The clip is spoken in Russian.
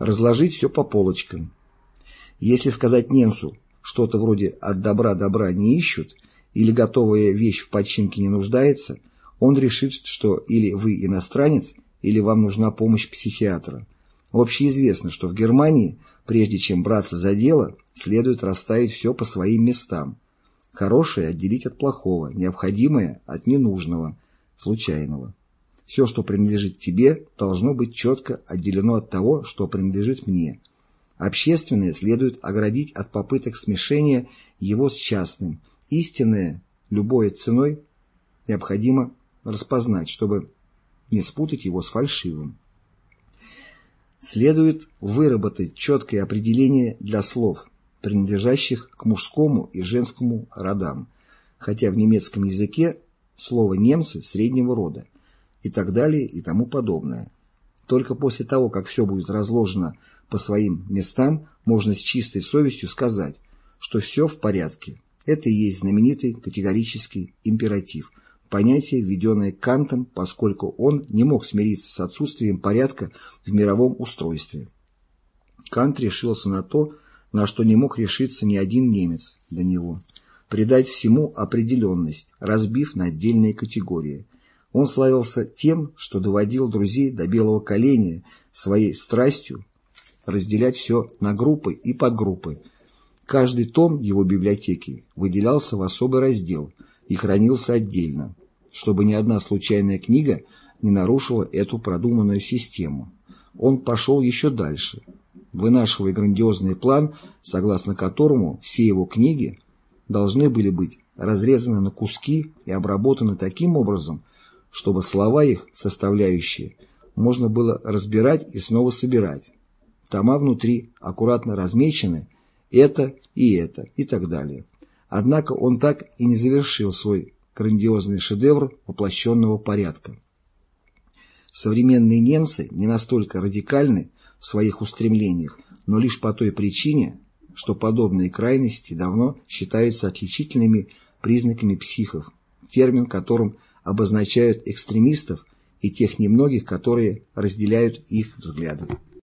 разложить все по полочкам. Если сказать немцу что-то вроде «от добра добра не ищут» или «готовая вещь в починке не нуждается», он решит, что или вы иностранец, или вам нужна помощь психиатра. Общеизвестно, что в Германии, прежде чем браться за дело, следует расставить все по своим местам. Хорошее отделить от плохого, необходимое от ненужного, случайного. Все, что принадлежит тебе, должно быть четко отделено от того, что принадлежит мне. Общественное следует оградить от попыток смешения его с частным. Истинное, любой ценой, необходимо распознать, чтобы не спутать его с фальшивым. Следует выработать четкое определение для слов, принадлежащих к мужскому и женскому родам, хотя в немецком языке слово «немцы» среднего рода и так далее и тому подобное. Только после того, как все будет разложено по своим местам, можно с чистой совестью сказать, что все в порядке. Это и есть знаменитый категорический императив, понятие, введенное Кантом, поскольку он не мог смириться с отсутствием порядка в мировом устройстве. Кант решился на то, на что не мог решиться ни один немец до него – придать всему определенность, разбив на отдельные категории. Он славился тем, что доводил друзей до белого коленя своей страстью разделять все на группы и подгруппы. Каждый том его библиотеки выделялся в особый раздел и хранился отдельно чтобы ни одна случайная книга не нарушила эту продуманную систему. Он пошел еще дальше, вынашивая грандиозный план, согласно которому все его книги должны были быть разрезаны на куски и обработаны таким образом, чтобы слова их, составляющие, можно было разбирать и снова собирать. Тома внутри аккуратно размечены «это» и «это» и так далее. Однако он так и не завершил свой грандиозный шедевр воплощенного порядка. Современные немцы не настолько радикальны в своих устремлениях, но лишь по той причине, что подобные крайности давно считаются отличительными признаками психов, термин которым обозначают экстремистов и тех немногих, которые разделяют их взгляды.